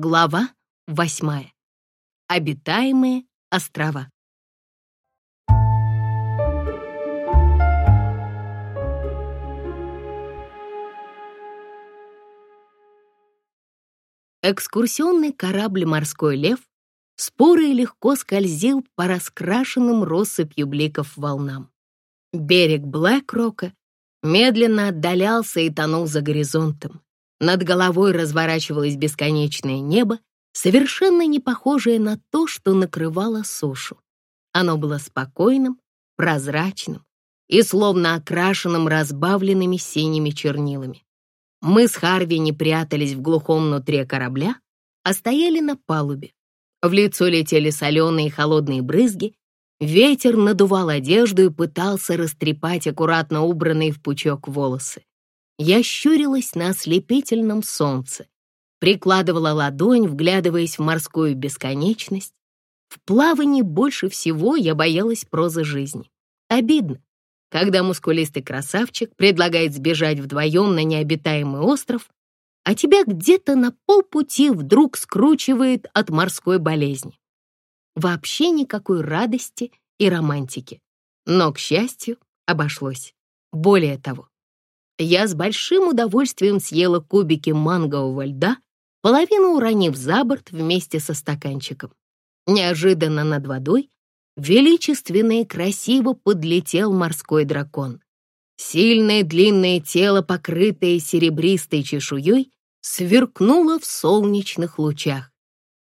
Глава восьмая. Обитаемые острова. Экскурсионный корабль «Морской лев» споро и легко скользил по раскрашенным россыпью бликов волнам. Берег Блэк-Рока медленно отдалялся и тонул за горизонтом. Над головой разворачивалось бесконечное небо, совершенно не похожее на то, что накрывало сушу. Оно было спокойным, прозрачным и словно окрашенным разбавленными синими чернилами. Мы с Харви не прятались в глухом нутре корабля, а стояли на палубе. В лицо летели соленые и холодные брызги, ветер надувал одежду и пытался растрепать аккуратно убранные в пучок волосы. Я щурилась на ослепительном солнце, прикладывала ладонь, вглядываясь в морскую бесконечность. В плавании больше всего я боялась прозы жизни. Обидно, когда мускулистый красавчик предлагает сбежать вдвоем на необитаемый остров, а тебя где-то на полпути вдруг скручивает от морской болезни. Вообще никакой радости и романтики. Но, к счастью, обошлось. Более того, я с большим удовольствием съела кубики мангового льда, половину уронив за борт вместе со стаканчиком. Неожиданно над водой величественно и красиво подлетел морской дракон. Сильное длинное тело, покрытое серебристой чешуей, сверкнуло в солнечных лучах.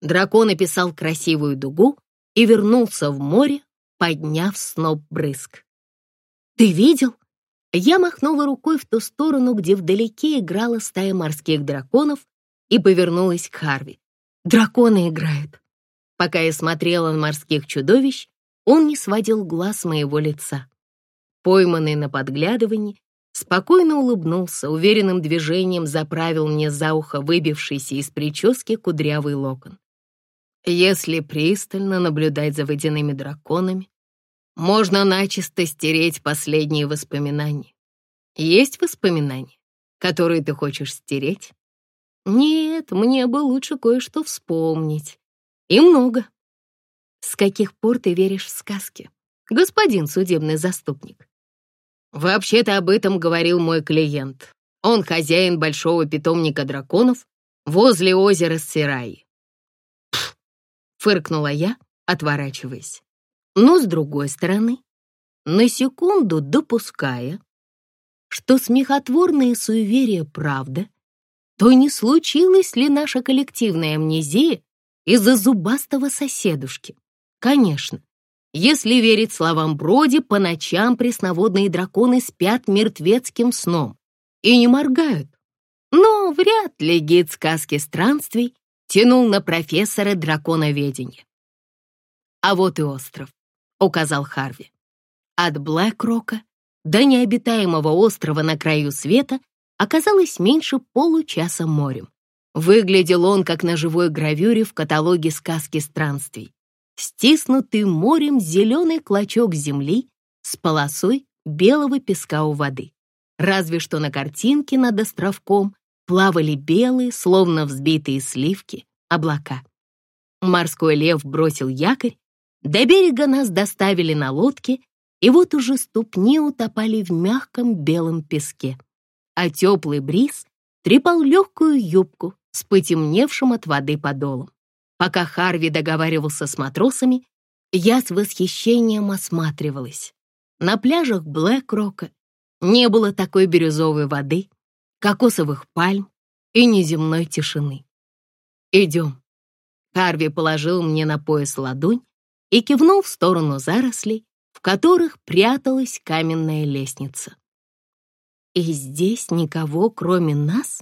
Дракон описал красивую дугу и вернулся в море, подняв сноп брызг. «Ты видел?» Я махнула рукой в ту сторону, где вдалеке играла стая морских драконов, и повернулась к Харви. «Драконы играют». Пока я смотрела на морских чудовищ, он не сводил глаз моего лица. Пойманный на подглядывании, спокойно улыбнулся, уверенным движением заправил мне за ухо выбившийся из прически кудрявый локон. Если пристально наблюдать за водяными драконами, можно начисто стереть последние воспоминания. Есть воспоминания, которые ты хочешь стереть? Нет, мне бы лучше кое-что вспомнить. И много. С каких пор ты веришь в сказки, господин судебный заступник? Вообще-то об этом говорил мой клиент. Он хозяин большого питомника драконов возле озера Сираи. фыркнула я, отворачиваясь но с другой стороны, на секунду допуская, что смехотворные суеверия правда, то не случилась ли наша коллективная амнезия из-за зубастого соседушки? Конечно, если верить словам Броди, по ночам пресноводные драконы спят мертвецким сном и не моргают. Но вряд ли гид сказки странствий тянул на профессора драконоведения. А вот и остров. — указал Харви. От Блэк-Рока до необитаемого острова на краю света оказалось меньше получаса морем. Выглядел он, как на живой гравюре в каталоге сказки странствий. Стиснутый морем зеленый клочок земли с полосой белого песка у воды. Разве что на картинке над островком плавали белые, словно взбитые сливки, облака. Морской лев бросил якорь до берега нас доставили на лодке, и вот уже ступни утопали в мягком белом песке, а теплый бриз трепал легкую юбку с потемневшим от воды подолом. Пока Харви договаривался с матросами, я с восхищением осматривалась. На пляжах Блэк-Рока не было такой бирюзовой воды, кокосовых пальм и неземной тишины. «Идем». Харви положил мне на пояс ладонь, и кивнул в сторону зарослей, в которых пряталась каменная лестница. «И здесь никого, кроме нас?»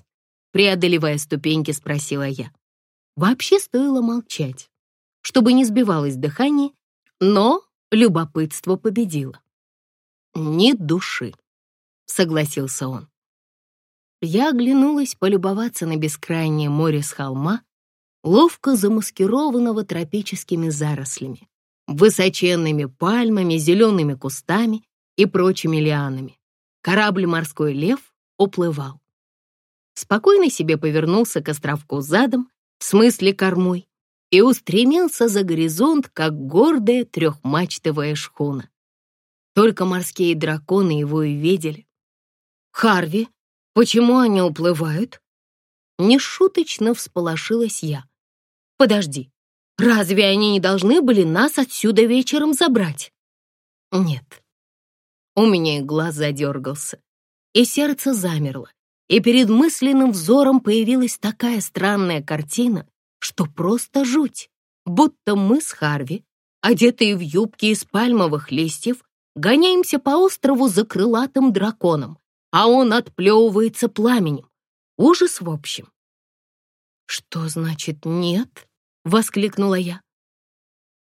Преодолевая ступеньки, спросила я. Вообще стоило молчать, чтобы не сбивалось дыхание, но любопытство победило. «Ни души», — согласился он. Я оглянулась полюбоваться на бескрайнее море с холма, ловко замаскированного тропическими зарослями высоченными пальмами, зелеными кустами и прочими лианами. Корабль «Морской лев» уплывал. Спокойно себе повернулся к островку задом, в смысле кормой, и устремился за горизонт, как гордая трехмачтовая шхуна. Только морские драконы его и видели. «Харви, почему они уплывают?» Нешуточно всполошилась я. «Подожди, разве они не должны были нас отсюда вечером забрать?» «Нет». У меня и глаз задергался, и сердце замерло, и перед мысленным взором появилась такая странная картина, что просто жуть, будто мы с Харви, одетые в юбки из пальмовых листьев, гоняемся по острову за крылатым драконом, а он отплевывается пламенем. Ужас в общем. «Что значит нет?» — воскликнула я.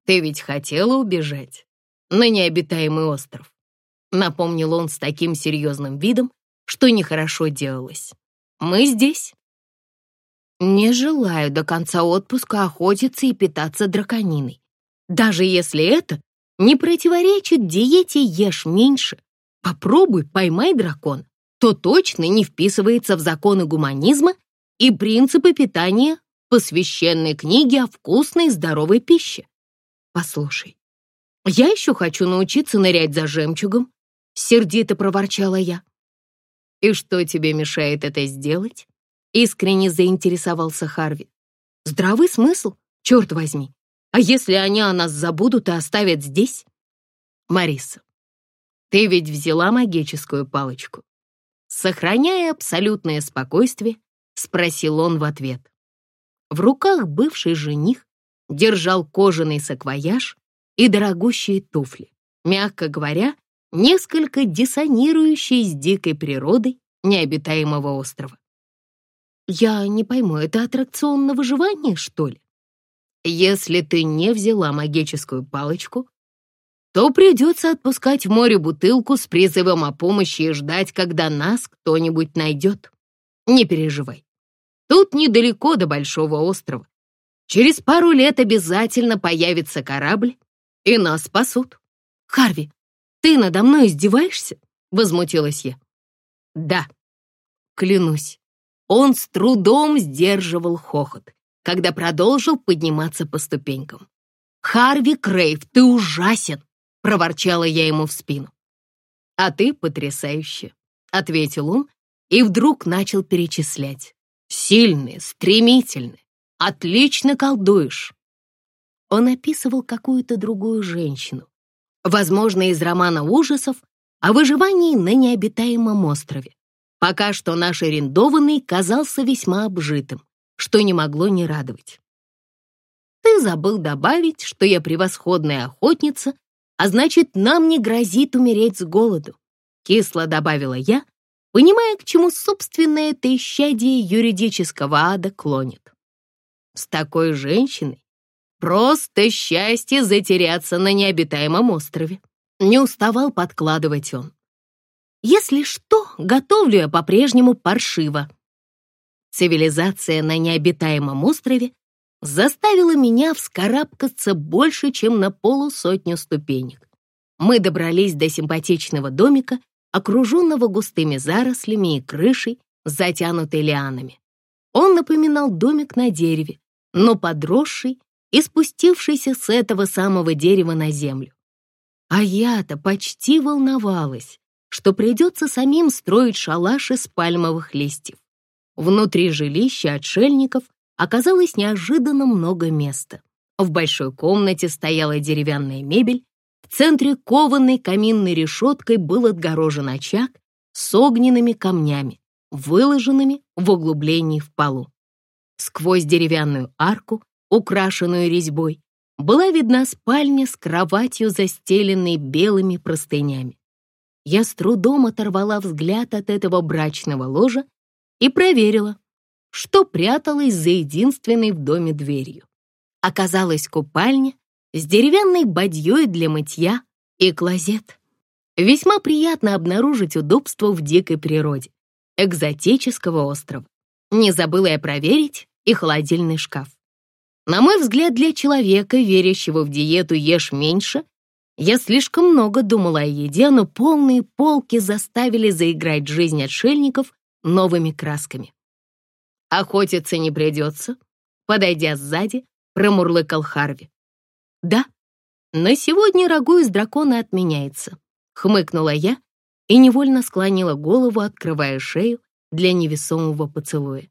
«Ты ведь хотела убежать на необитаемый остров», — напомнил он с таким серьезным видом, что нехорошо делалось. «Мы здесь». «Не желаю до конца отпуска охотиться и питаться дракониной, даже если это не противоречит диете «ешь меньше». Попробуй, поймай дракон, то точно не вписывается в законы гуманизма и принципы питания по священной книге о вкусной и здоровой пище. Послушай, я еще хочу научиться нырять за жемчугом, сердито проворчала я. И что тебе мешает это сделать? Искренне заинтересовался Харви. Здравый смысл, черт возьми. А если они о нас забудут и оставят здесь? Мариса, ты ведь взяла магическую палочку. Сохраняя абсолютное спокойствие, спросил он в ответ. В руках бывший жених держал кожаный саквояж и дорогущие туфли, мягко говоря, несколько диссонирующие с дикой природой необитаемого острова. Я не пойму, это аттракцион на выживание, что ли? Если ты не взяла магическую палочку, то придется отпускать в море бутылку с призывом о помощи и ждать, когда нас кто-нибудь найдет. Не переживай. Тут недалеко до Большого острова. Через пару лет обязательно появится корабль, и нас спасут. Харви, ты надо мной издеваешься? Возмутилась я. Да, клянусь. Он с трудом сдерживал хохот когда продолжил подниматься по ступенькам. «Харви Крейв, ты ужасен!» — проворчала я ему в спину. «А ты потрясающе!» — ответил он и вдруг начал перечислять. «Сильный, стремительный, отлично колдуешь!» Он описывал какую-то другую женщину, возможно, из романа ужасов о выживании на необитаемом острове. Пока что наш арендованный казался весьма обжитым что не могло не радовать. Ты забыл добавить, что я превосходная охотница, а значит, нам не грозит умереть с голоду. Кисло добавила я, понимая, к чему собственное это исчадие юридического ада клонит. С такой женщиной просто счастье затеряться на необитаемом острове. Не уставал подкладывать он. Если что, готовлю я по-прежнему паршиво, Цивилизация на необитаемом острове заставила меня вскарабкаться больше, чем на полусотню ступенек. Мы добрались до симпатичного домика, окруженного густыми зарослями и крышей, затянутой лианами. Он напоминал домик на дереве, но подросший и спустившийся с этого самого дерева на землю. А я-то почти волновалась, что придется самим строить шалаш из пальмовых листьев. Внутри жилища отшельников оказалось неожиданно много места. В большой комнате стояла деревянная мебель, в центре кованой каминной решеткой был отгорожен очаг с огненными камнями, выложенными в углублении в полу. Сквозь деревянную арку, украшенную резьбой, была видна спальня с кроватью, застеленной белыми простынями. Я с трудом оторвала взгляд от этого брачного ложа и проверила, что пряталось за единственной в доме дверью. Оказалась купальня с деревянной бадьей для мытья и клозет. Весьма приятно обнаружить удобство в дикой природе, экзотического острова. Не забыла я проверить и холодильный шкаф. На мой взгляд, для человека, верящего в диету «ешь меньше», я слишком много думала о еде, но полные полки заставили заиграть жизнь отшельников новыми красками. «Охотиться не придется», Подойдя сзади, промурлыкал Харви. «Да, на сегодня рагу из дракона отменяется», — хмыкнула я и невольно склонила голову, открывая шею для невесомого поцелуя.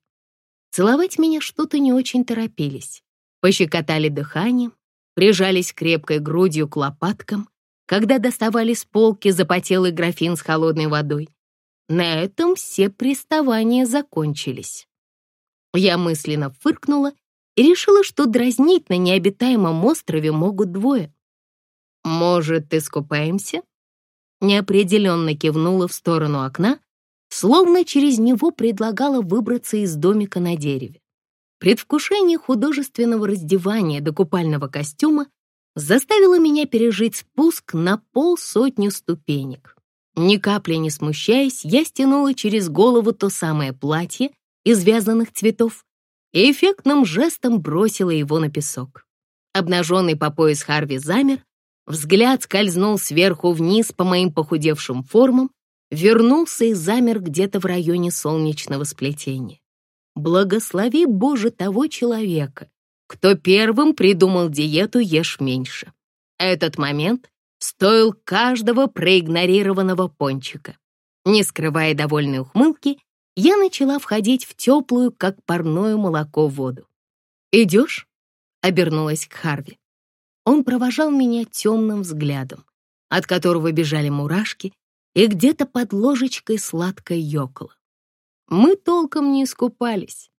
Целовать меня что-то не очень торопились. Пощекотали дыханием, прижались крепкой грудью к лопаткам, когда доставали с полки запотелый графин с холодной водой. На этом все приставания закончились. Я мысленно фыркнула решила, что дразнить на необитаемом острове могут двое. «Может, искупаемся?» Неопределенно кивнула в сторону окна, словно через него предлагала выбраться из домика на дереве. Предвкушение художественного раздевания до купального костюма заставило меня пережить спуск на полсотни ступенек. Ни капли не смущаясь, я стянула через голову то самое платье из вязаных цветов и эффектным жестом бросила его на песок. Обнаженный по пояс Харви замер, взгляд скользнул сверху вниз по моим похудевшим формам, вернулся и замер где-то в районе солнечного сплетения. Благослови, Боже, того человека, кто первым придумал диету «Ешь меньше». Этот момент стоил каждого проигнорированного пончика. Не скрывая довольной ухмылки, я начала входить в теплую, как парное молоко, воду. «Идешь?» — обернулась к Харви. Он провожал меня темным взглядом, от которого бежали мурашки, и где-то под ложечкой сладко ёкало. Мы толком не искупались.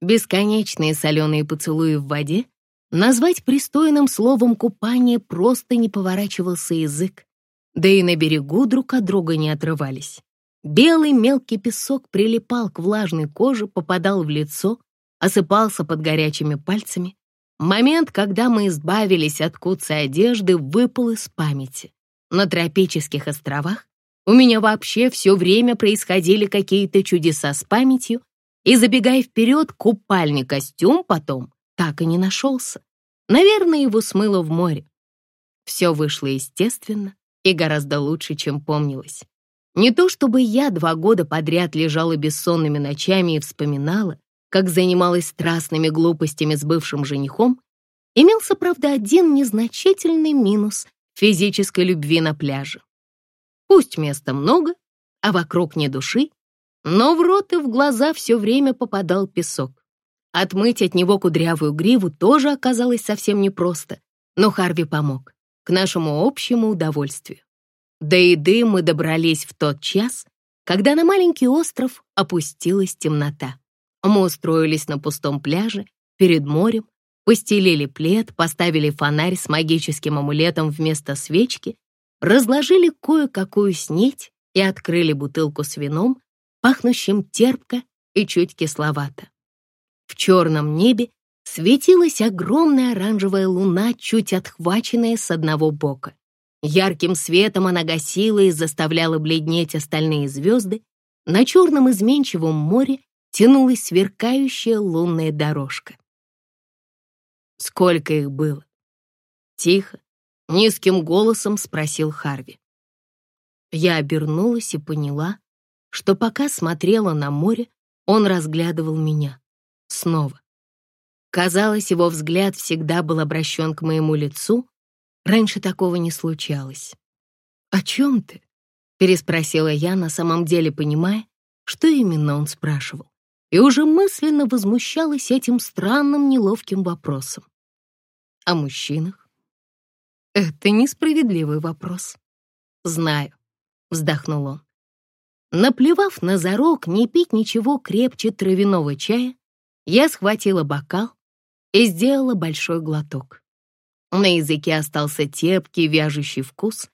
Бесконечные соленые поцелуи в воде назвать пристойным словом купание просто не поворачивался язык, да и на берегу друг от друга не отрывались. Белый мелкий песок прилипал к влажной коже, попадал в лицо, осыпался под горячими пальцами. Момент, когда мы избавились от куцей одежды, выпал из памяти. На тропических островах у меня вообще все время происходили какие-то чудеса с памятью, и, забегая вперед, купальный костюм потом так и не нашелся. Наверное, его смыло в море. Все вышло естественно и гораздо лучше, чем помнилось. Не то чтобы я два года подряд лежала бессонными ночами и вспоминала, как занималась страстными глупостями с бывшим женихом, имелся, правда, один незначительный минус физической любви на пляже. Пусть места много, а вокруг не души, но в рот и в глаза все время попадал песок. Отмыть от него кудрявую гриву тоже оказалось совсем непросто, но Харви помог, к нашему общему удовольствию. До еды мы добрались в тот час, когда на маленький остров опустилась темнота. Мы устроились на пустом пляже, перед морем, постелили плед, поставили фонарь с магическим амулетом вместо свечки разложили кое-какую снеть и открыли бутылку с вином, пахнущим терпко и чуть кисловато. В черном небе светилась огромная оранжевая луна, чуть отхваченная с одного бока. Ярким светом она гасила и заставляла бледнеть остальные звезды. На черном изменчивом море тянулась сверкающая лунная дорожка. Сколько их было? Тихо, Низким голосом спросил Харви. Я обернулась и поняла, что пока смотрела на море, он разглядывал меня. Снова. Казалось, его взгляд всегда был обращен к моему лицу. Раньше такого не случалось. «О чем ты?» — переспросила я, на самом деле понимая, что именно он спрашивал, и уже мысленно возмущалась этим странным неловким вопросом. «О мужчинах?» Это несправедливый вопрос. Знаю, вздохнул он. Наплевав на зарок не пить ничего крепче травяного чая, я схватила бокал и сделала большой глоток. На языке остался тепкий, вяжущий вкус.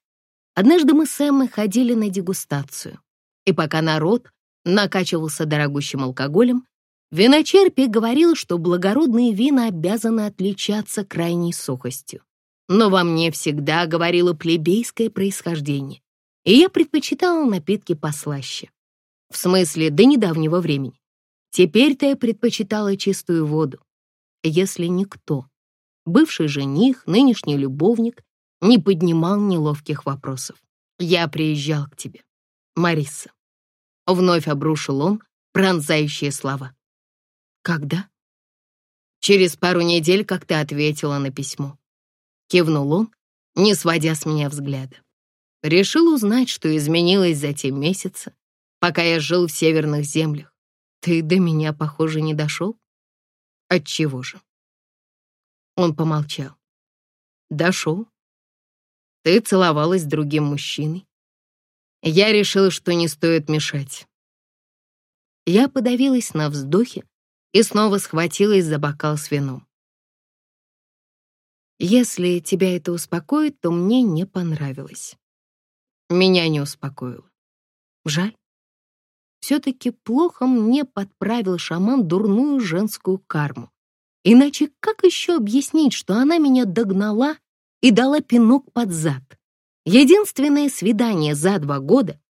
Однажды мы с Эммой ходили на дегустацию, и пока народ накачивался дорогущим алкоголем, виночерпий говорил, что благородные вина обязаны отличаться крайней сухостью но во мне всегда говорило плебейское происхождение, и я предпочитала напитки послаще. В смысле, до недавнего времени. Теперь-то я предпочитала чистую воду. Если никто, бывший жених, нынешний любовник, не поднимал неловких вопросов. Я приезжал к тебе, Мариса. Вновь обрушил он пронзающие слова. Когда? через пару недель, как ты ответила на письмо. Кивнул он, не сводя с меня взгляда. Решил узнать, что изменилось за те месяцы, пока я жил в северных землях. Ты до меня, похоже, не дошел? Отчего же? Он помолчал. Дошел. Ты целовалась с другим мужчиной. Я решил, что не стоит мешать. Я подавилась на вздохе и снова схватилась за бокал с вином. Если тебя это успокоит, то мне не понравилось. Меня не успокоило. Жаль. Все-таки плохо мне подправил шаман дурную женскую карму. Иначе как еще объяснить, что она меня догнала и дала пинок под зад? Единственное свидание за два года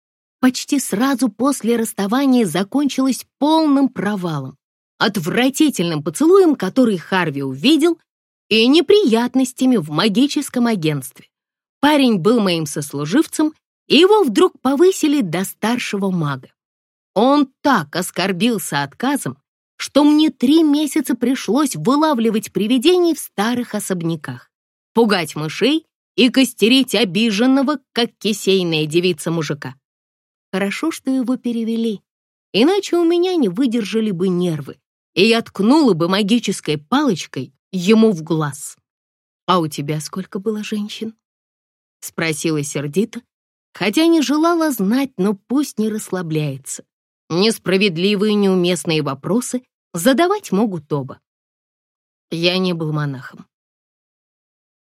почти сразу после расставания закончилось полным провалом, отвратительным поцелуем, который Харви увидел, и неприятностями в магическом агентстве. Парень был моим сослуживцем, и его вдруг повысили до старшего мага. Он так оскорбился отказом, что мне три месяца пришлось вылавливать привидений в старых особняках, пугать мышей и костерить обиженного, как кисейная девица мужика. Хорошо, что его перевели, иначе у меня не выдержали бы нервы, и я ткнула бы магической палочкой ему в глаз. «А у тебя сколько было женщин?» — спросила сердито, хотя не желала знать, но пусть не расслабляется. Несправедливые неуместные вопросы задавать могут оба. Я не был монахом.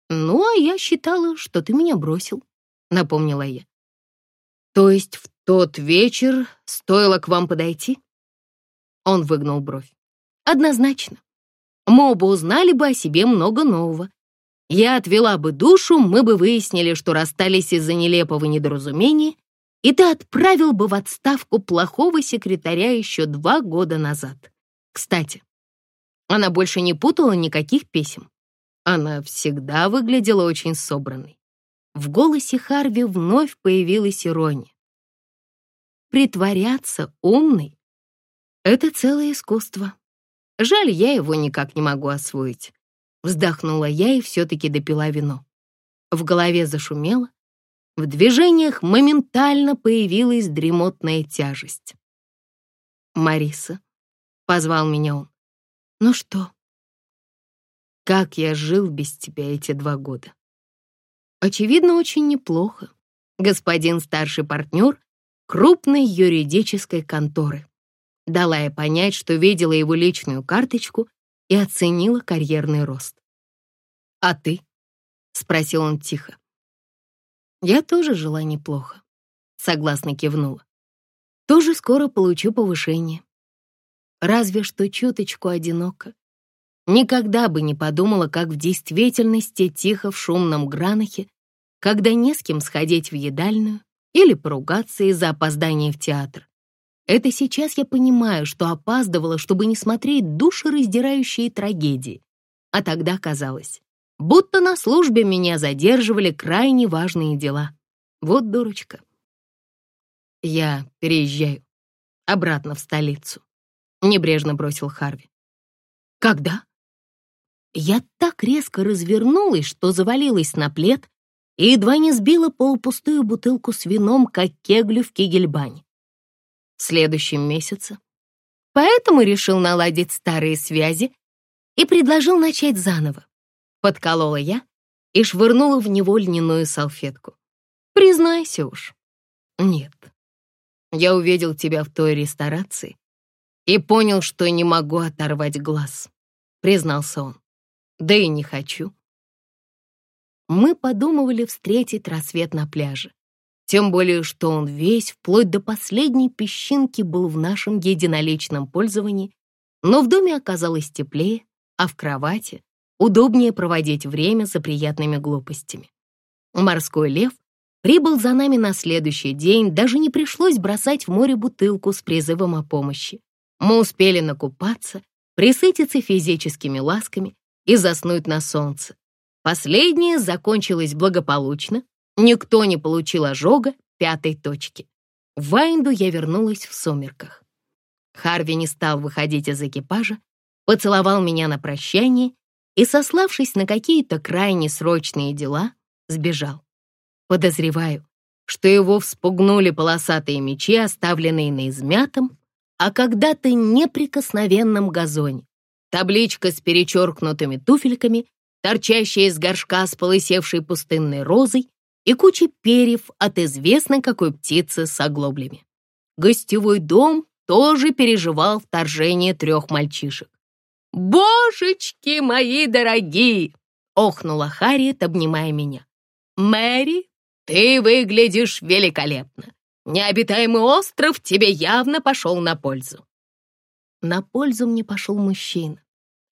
«Ну, а я считала, что ты меня бросил», — напомнила я. «То есть в тот вечер стоило к вам подойти?» Он выгнул бровь. «Однозначно. Мы оба узнали бы о себе много нового. Я отвела бы душу, мы бы выяснили, что расстались из-за нелепого недоразумения, и ты отправил бы в отставку плохого секретаря еще два года назад. Кстати, она больше не путала никаких писем. Она всегда выглядела очень собранной. В голосе Харви вновь появилась ирония. Притворяться умной — это целое искусство. Жаль, я его никак не могу освоить. Вздохнула я и все-таки допила вино. В голове зашумело, в движениях моментально появилась дремотная тяжесть. «Мариса», — позвал меня он, — «ну что?» «Как я жил без тебя эти два года?» «Очевидно, очень неплохо. Господин старший партнер крупной юридической конторы дала я понять, что видела его личную карточку и оценила карьерный рост. «А ты?» — спросил он тихо. «Я тоже жила неплохо», — согласно кивнула. «Тоже скоро получу повышение. Разве что чуточку одиноко. Никогда бы не подумала, как в действительности тихо в шумном Гранахе, когда не с кем сходить в едальную или поругаться из-за опоздания в театр. Это сейчас я понимаю, что опаздывала, чтобы не смотреть душераздирающие трагедии. А тогда казалось, будто на службе меня задерживали крайне важные дела. Вот дурочка. Я переезжаю обратно в столицу. Небрежно бросил Харви. Когда? Я так резко развернулась, что завалилась на плед и едва не сбила полупустую бутылку с вином, как кеглю в кигельбане в следующем месяце. Поэтому решил наладить старые связи и предложил начать заново. Подколола я и швырнула в него льняную салфетку. Признайся уж. Нет. Я увидел тебя в той ресторации и понял, что не могу оторвать глаз, признался он. Да и не хочу. Мы подумывали встретить рассвет на пляже. Тем более, что он весь, вплоть до последней песчинки, был в нашем единоличном пользовании, но в доме оказалось теплее, а в кровати удобнее проводить время за приятными глупостями. Морской лев прибыл за нами на следующий день, даже не пришлось бросать в море бутылку с призывом о помощи. Мы успели накупаться, присытиться физическими ласками и заснуть на солнце. Последнее закончилось благополучно, Никто не получил ожога пятой точки. В Вайнду я вернулась в сумерках. Харви не стал выходить из экипажа, поцеловал меня на прощание и, сославшись на какие-то крайне срочные дела, сбежал. Подозреваю, что его вспугнули полосатые мечи, оставленные на измятом, а когда-то неприкосновенном газоне. Табличка с перечеркнутыми туфельками, торчащая из горшка с полысевшей пустынной розой и кучей перьев от известной какой птицы с оглоблями. Гостевой дом тоже переживал вторжение трех мальчишек. «Божечки мои дорогие!» — охнула Харриет, обнимая меня. «Мэри, ты выглядишь великолепно. Необитаемый остров тебе явно пошел на пользу». На пользу мне пошел мужчина.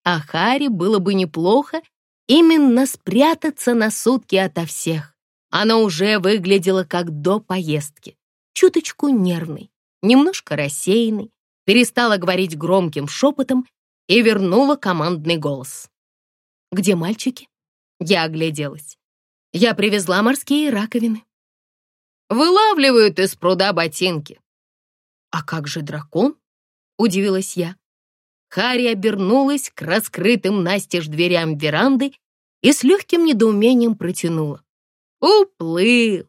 А Харри было бы неплохо именно спрятаться на сутки ото всех. Она уже выглядела как до поездки. Чуточку нервной, немножко рассеянной, перестала говорить громким шепотом и вернула командный голос. «Где мальчики?» Я огляделась. Я привезла морские раковины. Вылавливают из пруда ботинки. А как же дракон? Удивилась я. Харри обернулась к раскрытым настежь дверям веранды и с легким недоумением протянула. Уплыл.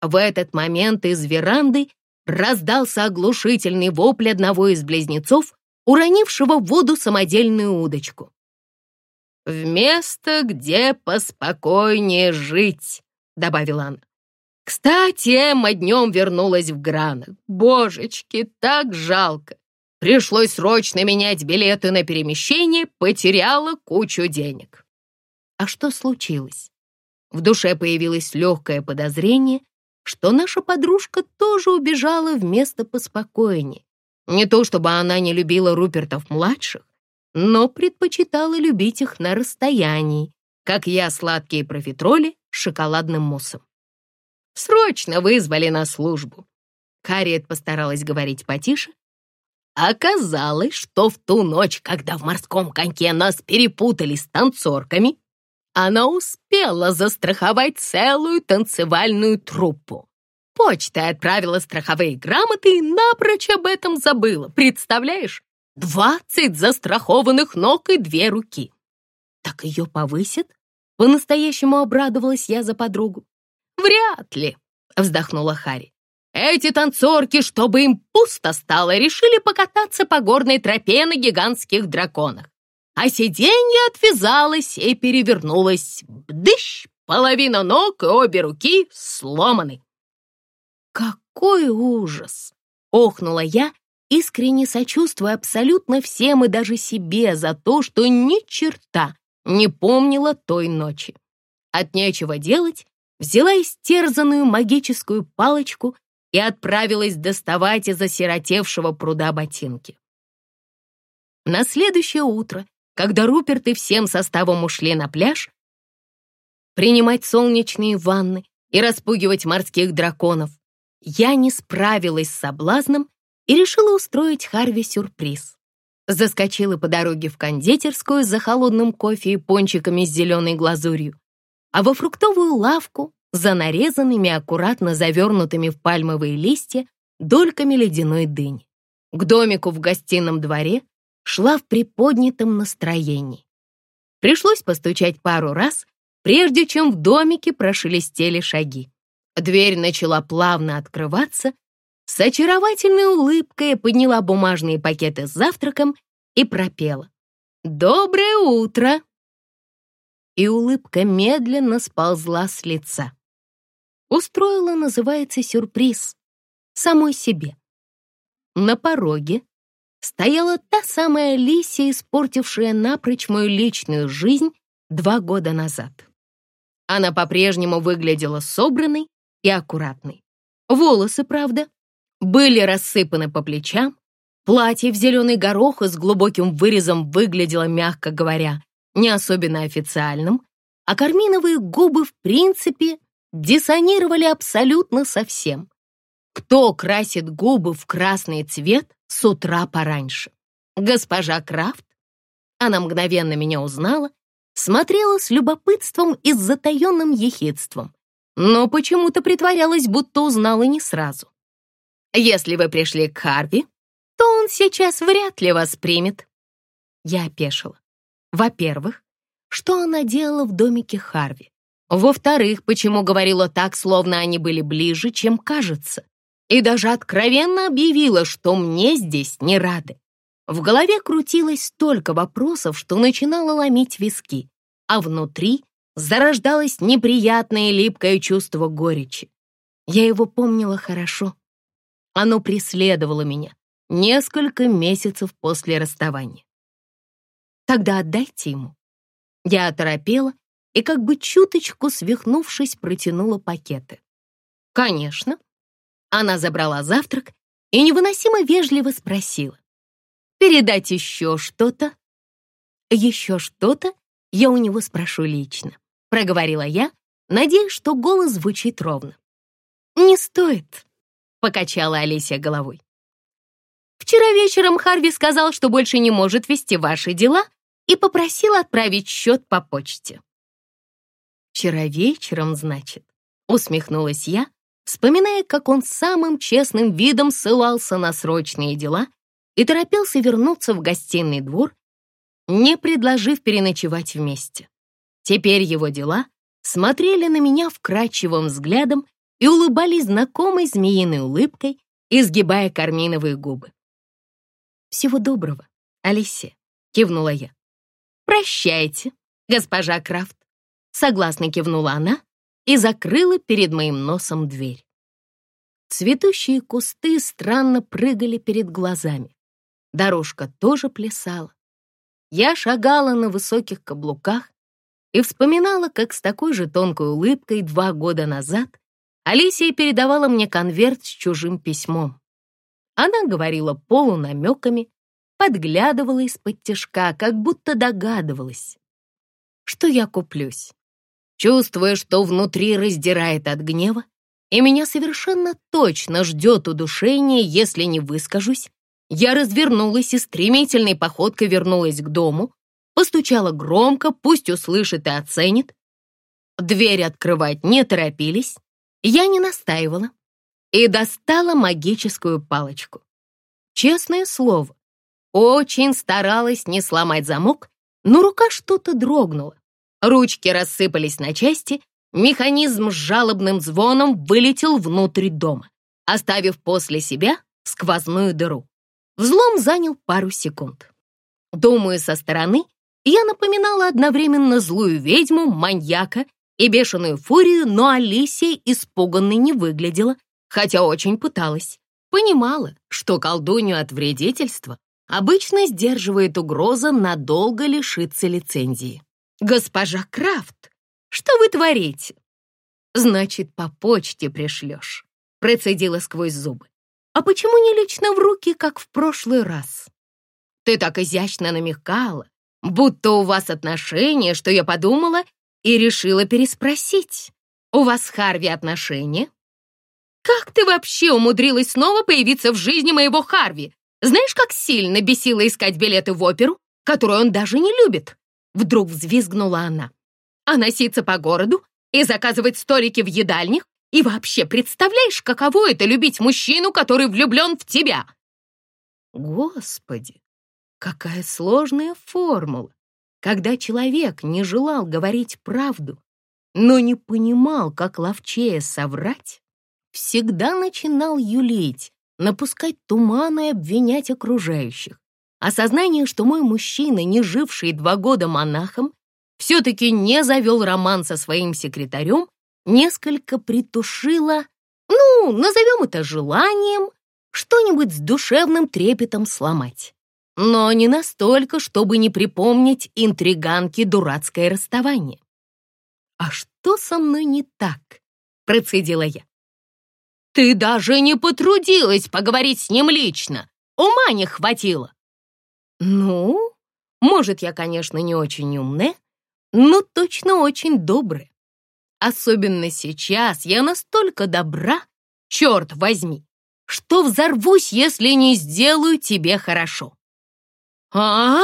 В этот момент из веранды раздался оглушительный вопль одного из близнецов, уронившего в воду самодельную удочку. «В место, где поспокойнее жить», — добавила она. «Кстати, Эмма днем вернулась в Гранах. Божечки, так жалко. Пришлось срочно менять билеты на перемещение, потеряла кучу денег». А что случилось? В душе появилось легкое подозрение, что наша подружка тоже убежала в место поспокойнее. Не то чтобы она не любила Рупертов-младших, но предпочитала любить их на расстоянии, как я сладкие профитроли с шоколадным муссом. «Срочно вызвали на службу!» Карриет постаралась говорить потише. Оказалось, что в ту ночь, когда в морском коньке нас перепутали с танцорками, она успела застраховать целую танцевальную труппу. Почта отправила страховые грамоты и напрочь об этом забыла. Представляешь? Двадцать застрахованных ног и две руки. Так ее повысят? По-настоящему обрадовалась я за подругу. Вряд ли, вздохнула Хари. Эти танцорки, чтобы им пусто стало, решили покататься по горной тропе на гигантских драконах а сиденье отвязалось и перевернулось. Бдыщ! Половина ног и обе руки сломаны. «Какой ужас!» — охнула я, искренне сочувствуя абсолютно всем и даже себе за то, что ни черта не помнила той ночи. От нечего делать взяла истерзанную магическую палочку и отправилась доставать из осиротевшего пруда ботинки. На следующее утро когда Руперт и всем составом ушли на пляж, принимать солнечные ванны и распугивать морских драконов, я не справилась с соблазном и решила устроить Харви сюрприз. Заскочила по дороге в кондитерскую за холодным кофе и пончиками с зеленой глазурью, а во фруктовую лавку за нарезанными, аккуратно завернутыми в пальмовые листья дольками ледяной дыни. К домику в гостином дворе шла в приподнятом настроении. Пришлось постучать пару раз, прежде чем в домике прошелестели шаги. Дверь начала плавно открываться. С очаровательной улыбкой подняла бумажные пакеты с завтраком и пропела. «Доброе утро!» И улыбка медленно сползла с лица. Устроила, называется, сюрприз самой себе. На пороге стояла та самая Алисия, испортившая напрочь мою личную жизнь два года назад. Она по-прежнему выглядела собранной и аккуратной. Волосы, правда, были рассыпаны по плечам, платье в зеленый горох с глубоким вырезом выглядело, мягко говоря, не особенно официальным, а карминовые губы, в принципе, диссонировали абсолютно совсем. Кто красит губы в красный цвет с утра пораньше? Госпожа Крафт? Она мгновенно меня узнала, смотрела с любопытством и с затаенным ехидством, но почему-то притворялась, будто узнала не сразу. Если вы пришли к Харви, то он сейчас вряд ли вас примет. Я опешила. Во-первых, что она делала в домике Харви? Во-вторых, почему говорила так, словно они были ближе, чем кажется? И даже откровенно объявила, что мне здесь не рады. В голове крутилось столько вопросов, что начинало ломить виски, а внутри зарождалось неприятное липкое чувство горечи. Я его помнила хорошо. Оно преследовало меня несколько месяцев после расставания. Тогда отдайте ему. Я оторопела и, как бы чуточку свихнувшись, протянула пакеты. Конечно. Она забрала завтрак и невыносимо вежливо спросила. «Передать еще что-то?» «Еще что-то я у него спрошу лично», — проговорила я, надеясь, что голос звучит ровно. «Не стоит», — покачала Алисия головой. «Вчера вечером Харви сказал, что больше не может вести ваши дела и попросил отправить счет по почте». «Вчера вечером, значит?» — усмехнулась я, вспоминая, как он самым честным видом ссылался на срочные дела и торопился вернуться в гостиный двор, не предложив переночевать вместе. Теперь его дела смотрели на меня вкрадчивым взглядом и улыбались знакомой змеиной улыбкой, изгибая карминовые губы. «Всего доброго, Алисия», — кивнула я. «Прощайте, госпожа Крафт», — согласно кивнула она и закрыла перед моим носом дверь. Цветущие кусты странно прыгали перед глазами. Дорожка тоже плясала. Я шагала на высоких каблуках и вспоминала, как с такой же тонкой улыбкой два года назад Алисия передавала мне конверт с чужим письмом. Она говорила полунамеками, подглядывала из-под тяжка, как будто догадывалась, что я куплюсь. Чувствуя, что внутри раздирает от гнева, и меня совершенно точно ждет удушение, если не выскажусь, я развернулась и стремительной походкой вернулась к дому, постучала громко, пусть услышит и оценит. Дверь открывать не торопились, я не настаивала и достала магическую палочку. Честное слово, очень старалась не сломать замок, но рука что-то дрогнула. Ручки рассыпались на части, механизм с жалобным звоном вылетел внутрь дома, оставив после себя сквозную дыру. Взлом занял пару секунд. Думаю, со стороны я напоминала одновременно злую ведьму, маньяка и бешеную фурию, но Алисия испуганной не выглядела, хотя очень пыталась. Понимала, что колдунью от вредительства обычно сдерживает угроза надолго лишиться лицензии. «Госпожа Крафт, что вы творите?» «Значит, по почте пришлешь», — процедила сквозь зубы. «А почему не лично в руки, как в прошлый раз?» «Ты так изящно намекала, будто у вас отношения, что я подумала и решила переспросить. У вас с Харви отношения?» «Как ты вообще умудрилась снова появиться в жизни моего Харви? Знаешь, как сильно бесило искать билеты в оперу, которую он даже не любит?» Вдруг взвизгнула она. «А носиться по городу и заказывать столики в едальнях? И вообще, представляешь, каково это любить мужчину, который влюблен в тебя?» Господи, какая сложная формула, когда человек не желал говорить правду, но не понимал, как ловчее соврать, всегда начинал юлить, напускать туман и обвинять окружающих. Осознание, что мой мужчина, не живший два года монахом, все-таки не завел роман со своим секретарем, несколько притушило, ну, назовем это желанием, что-нибудь с душевным трепетом сломать. Но не настолько, чтобы не припомнить интриганке дурацкое расставание. «А что со мной не так?» — процедила я. «Ты даже не потрудилась поговорить с ним лично. Ума не хватило». «Ну, может, я, конечно, не очень умная, но точно очень добрая. Особенно сейчас я настолько добра, черт возьми, что взорвусь, если не сделаю тебе хорошо». «А?»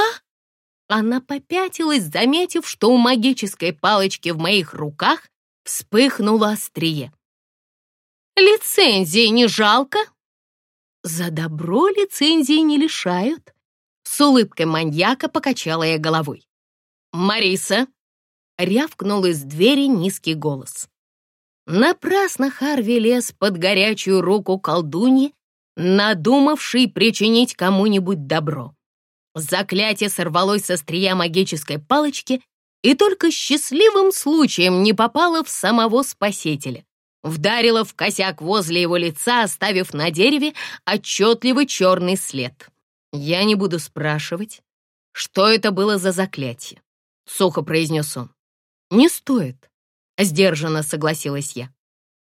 Она попятилась, заметив, что у магической палочки в моих руках вспыхнуло острие. «Лицензии не жалко?» «За добро лицензии не лишают», — С улыбкой маньяка покачала я головой. «Мариса!» — рявкнул из двери низкий голос. Напрасно Харви лез под горячую руку колдуньи, надумавший причинить кому-нибудь добро. Заклятие сорвалось со стрия магической палочки и только счастливым случаем не попало в самого спасителя. Вдарило в косяк возле его лица, оставив на дереве отчетливый черный след. «Я не буду спрашивать, что это было за заклятие», — сухо произнес он. «Не стоит», — сдержанно согласилась я.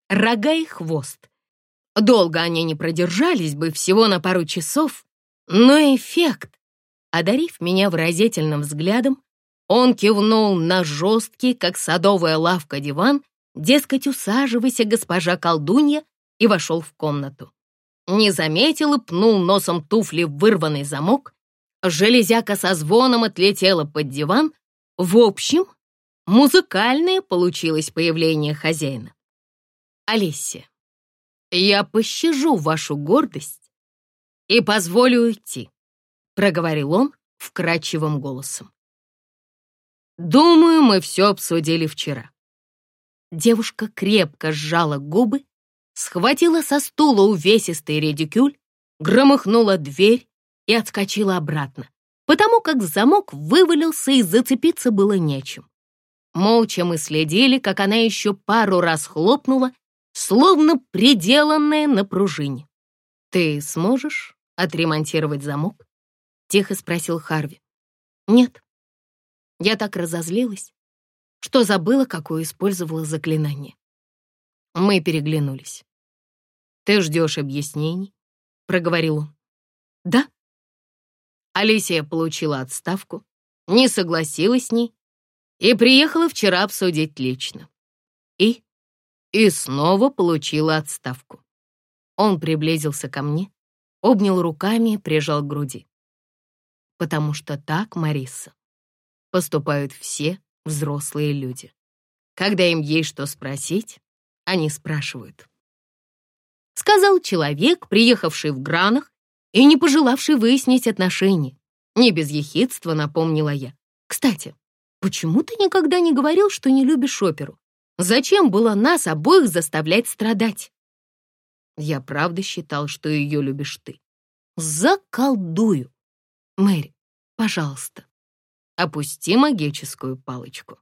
«Рога и хвост. Долго они не продержались бы, всего на пару часов, но эффект...» Одарив меня выразительным взглядом, он кивнул на жесткий, как садовая лавка, диван, дескать, усаживайся, госпожа колдунья, и вошел в комнату. Не заметил и пнул носом туфли в вырванный замок. Железяка со звоном отлетела под диван. В общем, музыкальное получилось появление хозяина. Олеся, я пощажу вашу гордость и позволю уйти, проговорил он вкрадчивым голосом. Думаю, мы все обсудили вчера. Девушка крепко сжала губы, схватила со стула увесистый редикюль, громыхнула дверь и отскочила обратно, потому как замок вывалился и зацепиться было нечем. Молча мы следили, как она еще пару раз хлопнула, словно приделанная на пружине. «Ты сможешь отремонтировать замок?» — тихо спросил Харви. «Нет», я так разозлилась, что забыла, какое использовала заклинание. Мы переглянулись. «Ты ждешь объяснений?» — проговорил он. «Да». Алисия получила отставку, не согласилась с ней и приехала вчера обсудить лично. И? И снова получила отставку. Он приблизился ко мне, обнял руками и прижал к груди. Потому что так, Мариса, поступают все взрослые люди. Когда им есть что спросить, они спрашивают. Сказал человек, приехавший в Гранах и не пожелавший выяснить отношения. Не без ехидства напомнила я. Кстати, почему ты никогда не говорил, что не любишь оперу? Зачем было нас обоих заставлять страдать? Я правда считал, что ее любишь ты. Заколдую. Мэри, пожалуйста, опусти магическую палочку.